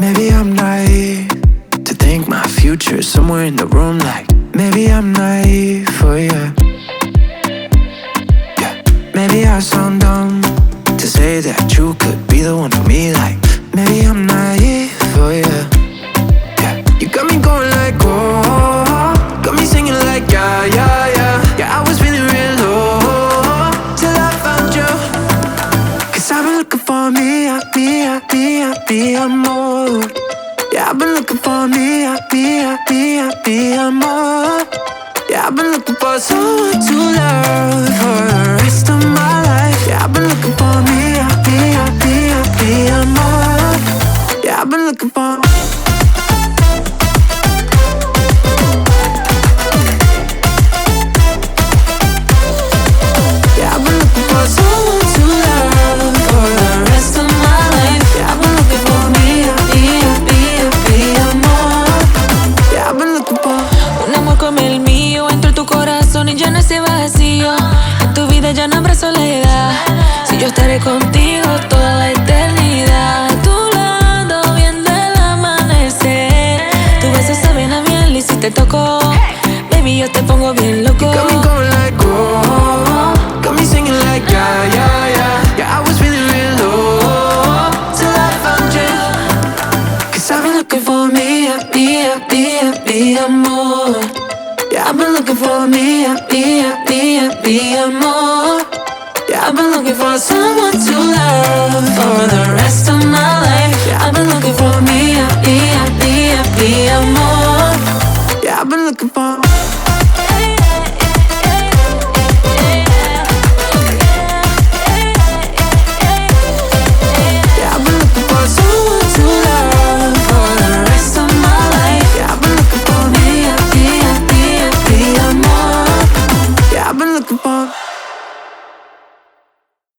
Maybe I'm naive to think my future somewhere in the room. Like maybe I'm naive for oh yeah. yeah. Maybe I sound dumb to say that you could be the one for me. Like maybe I'm naive for oh yeah. yeah. You got me going like oh, got me singing like yeah yeah yeah. Yeah, I was feeling real low till I found you. Cause I've been looking for me, I. I, me, I, me, I'm more. Yeah, I've been looking for me, I, me, I, me, I, me, I'm more. Yeah, I've been looking for someone to love her. Soledad. Si yo estaré contigo toda la eternidad. A tu lado viendo el amanecer. Tu beso saben a miel y si te toco, baby, yo te pongo bien loco. Got me going like oh, got me singing like yeah, yeah, yeah. Yeah, I was feeling real low till I found you. Cause I've been looking for me, me, me, me, more. I've been looking for someone to love for the rest of my life. Yeah, I've been looking for me, me, me, me, more. Yeah, I've been looking for.